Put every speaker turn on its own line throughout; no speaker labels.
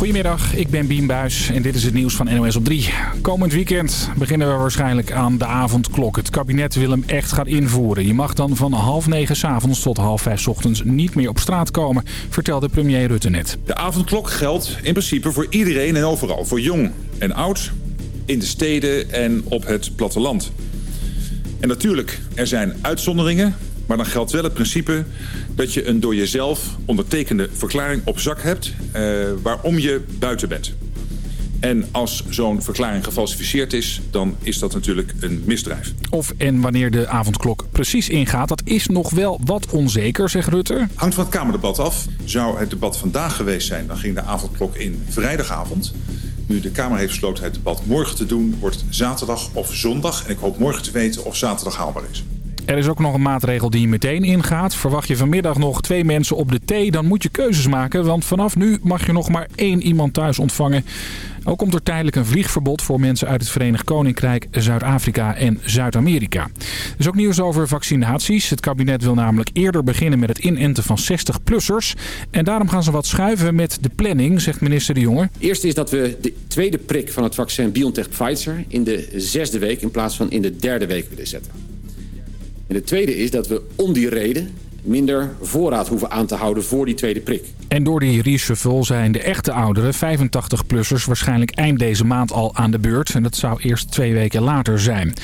Goedemiddag, ik ben Bien Buis en dit is het nieuws van NOS op 3. Komend weekend beginnen we waarschijnlijk aan de avondklok. Het kabinet wil hem echt gaan invoeren. Je mag dan van half negen s avonds tot half vijf ochtends niet meer op straat komen, vertelde premier Rutte net.
De avondklok geldt in principe voor iedereen en overal. Voor jong en oud, in de steden en op het platteland. En natuurlijk, er zijn uitzonderingen, maar dan geldt wel het principe dat je een door jezelf ondertekende verklaring op zak hebt uh, waarom je buiten bent. En als zo'n verklaring gefalsificeerd is, dan is dat natuurlijk een misdrijf.
Of en wanneer de avondklok precies ingaat, dat is nog wel wat onzeker, zegt Rutte.
Hangt van het Kamerdebat af. Zou het debat vandaag geweest zijn, dan ging de avondklok in vrijdagavond. Nu de Kamer heeft besloten het debat morgen te doen, wordt zaterdag of zondag. En ik hoop morgen te weten of zaterdag haalbaar is.
Er is ook nog een maatregel die meteen ingaat. Verwacht je vanmiddag nog twee mensen op de thee, dan moet je keuzes maken. Want vanaf nu mag je nog maar één iemand thuis ontvangen. Ook komt er tijdelijk een vliegverbod voor mensen uit het Verenigd Koninkrijk, Zuid-Afrika en Zuid-Amerika. Er is ook nieuws over vaccinaties. Het kabinet wil namelijk eerder beginnen met het inenten van 60-plussers. En daarom gaan ze wat schuiven met de planning, zegt minister De Jonge.
Eerst is dat we de tweede prik van het vaccin BioNTech-Pfizer in de zesde week in plaats van in de derde week willen zetten. En de tweede is dat we om die reden minder voorraad hoeven aan te houden voor die tweede prik.
En door die reshuffle zijn de echte ouderen, 85-plussers, waarschijnlijk eind deze maand al aan de beurt. En dat zou eerst twee weken later zijn.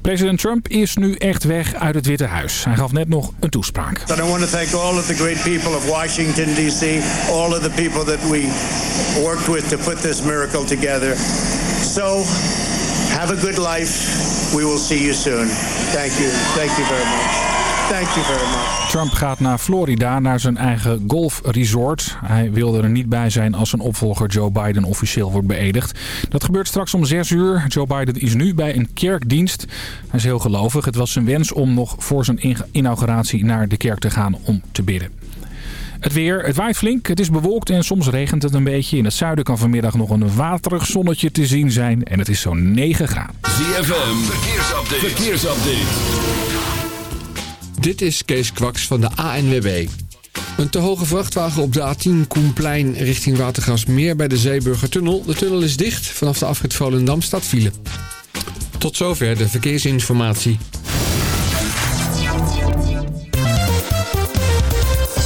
President Trump is nu echt weg uit het Witte Huis. Hij gaf net nog een toespraak.
I want to thank all of the great people of Washington D.C. All of the people that we worked with to put this miracle together. So, have a good life. We will see you soon. Thank you. Thank you very much. Thank you very much.
Trump gaat naar Florida, naar zijn eigen golfresort. Hij wilde er niet bij zijn als zijn opvolger Joe Biden officieel wordt beëdigd. Dat gebeurt straks om 6 uur. Joe Biden is nu bij een kerkdienst. Hij is heel gelovig. Het was zijn wens om nog voor zijn inauguratie naar de kerk te gaan om te bidden. Het weer, het waait flink, het is bewolkt en soms regent het een beetje. In het zuiden kan vanmiddag nog een waterig zonnetje te zien zijn en het is zo'n 9 graden.
ZFM, verkeersupdate. verkeersupdate.
Dit is Kees Kwaks van de ANWB. Een te hoge vrachtwagen op de A10 Koenplein richting Watergasmeer bij de Zeeburgertunnel. De tunnel is dicht. Vanaf de afrit Volendam staat file. Tot zover de verkeersinformatie.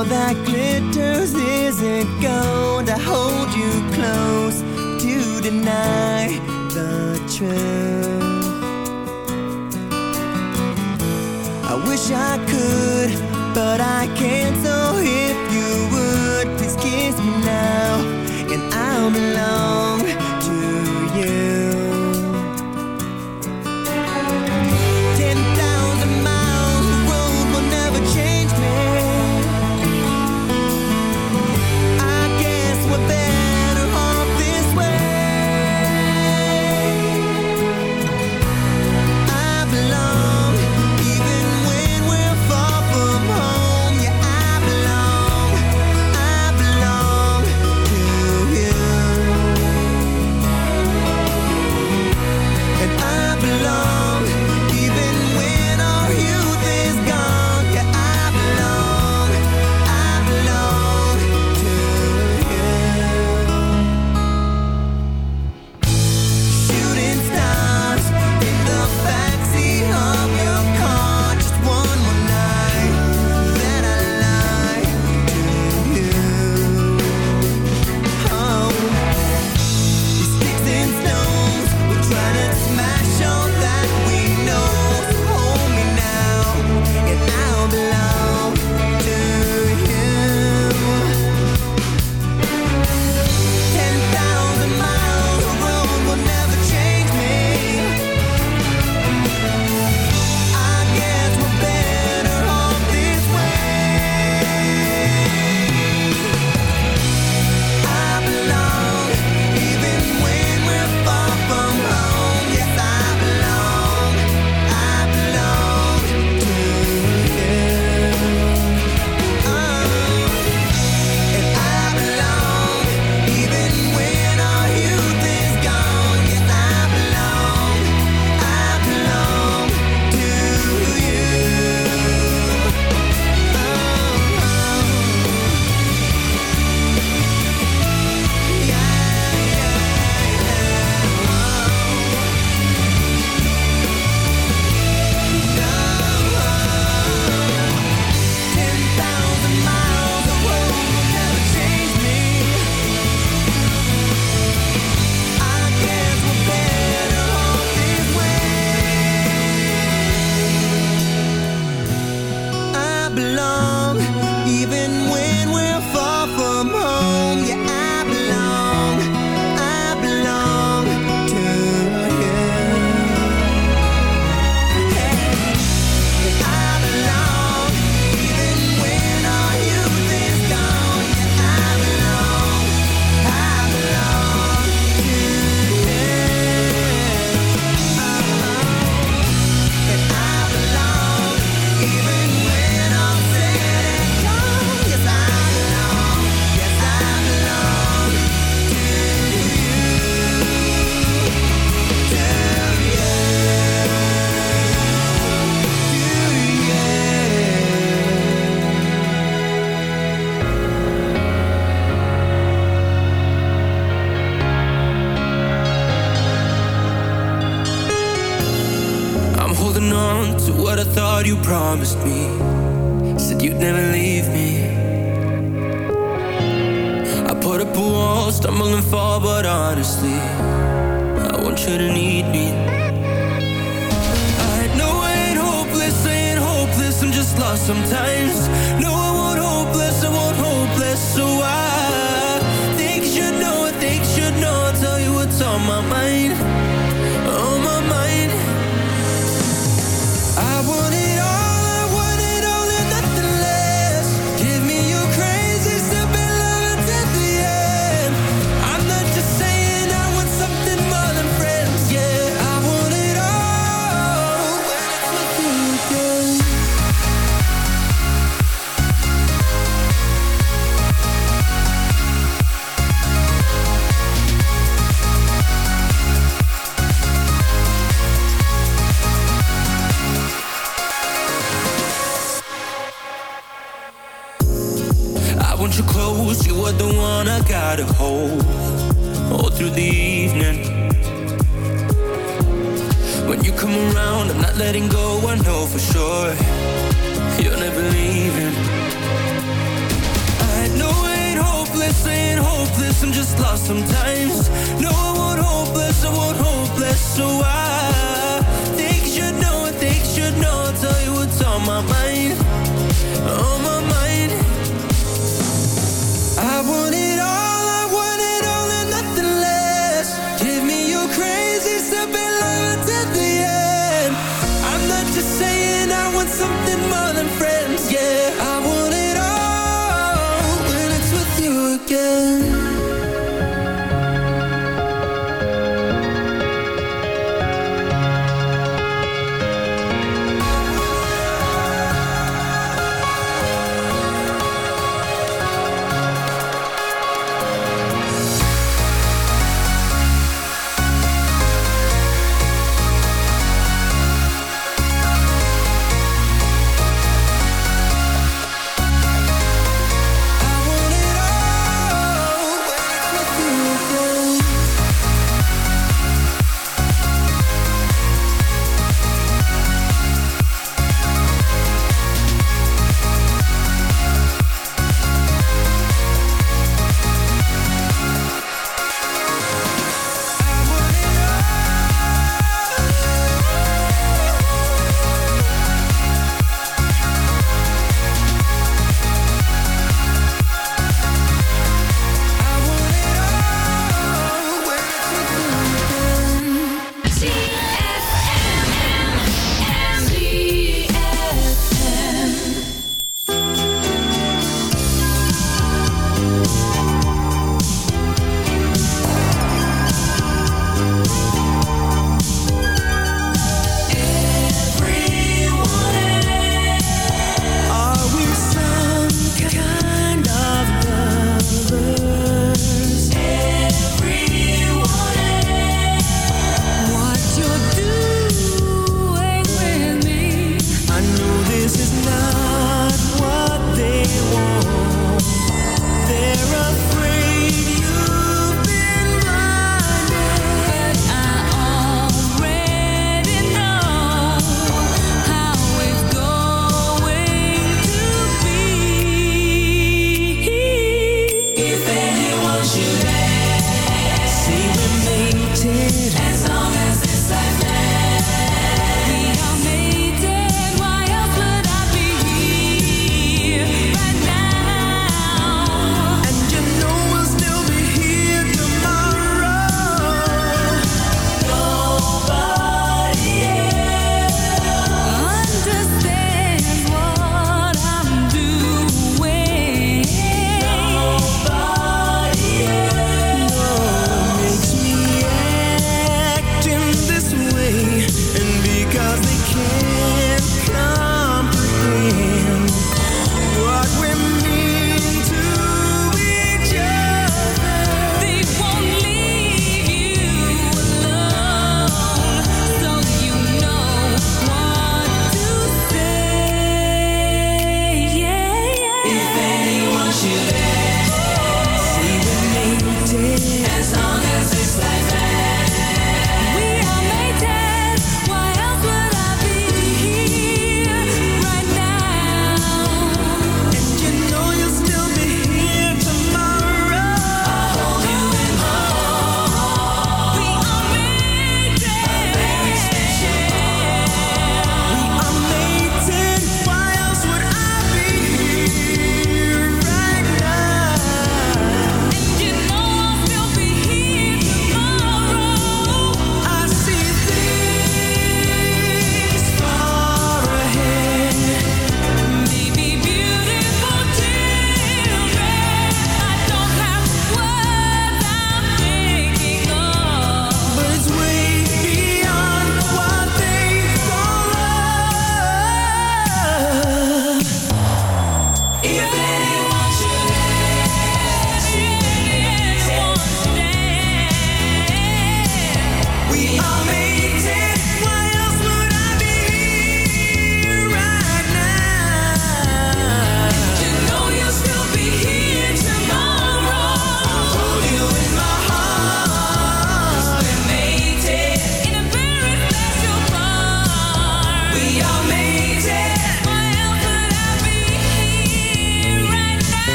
all that glitters isn't gold. I hold you close to deny the truth. I wish I could, but I can't. So if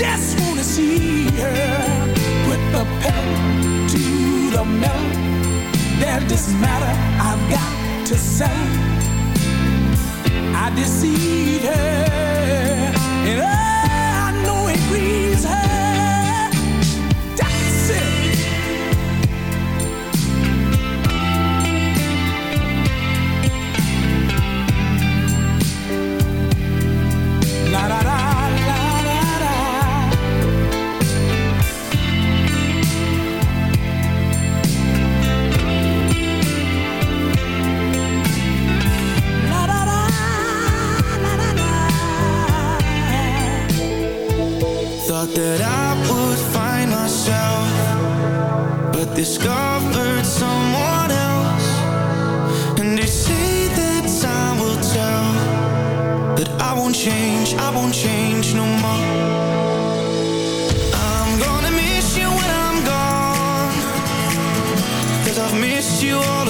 just wanna see her. Put the pedal to the metal. There's this matter I've got to say. I deceived her, and I know it grieves her.
Discovered someone else. And they say that time will tell that I won't change, I won't change no more. I'm gonna miss you when I'm gone, cause I've missed you all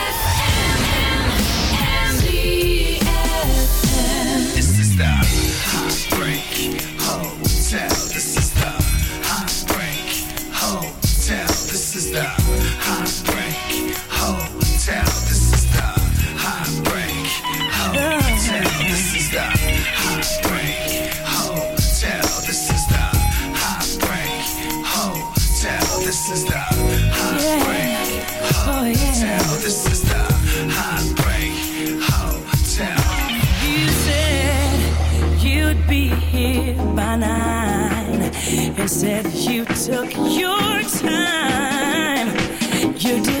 Oh, and said you took your time. You didn't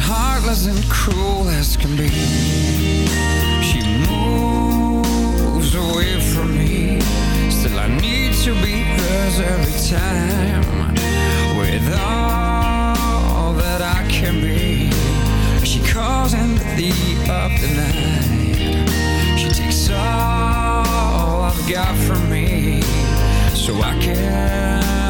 heartless and cruel as can be. She moves away from me. Still I need to be hers every time. With all that I can be. She calls empathy up the night. She takes all I've got from me. So I can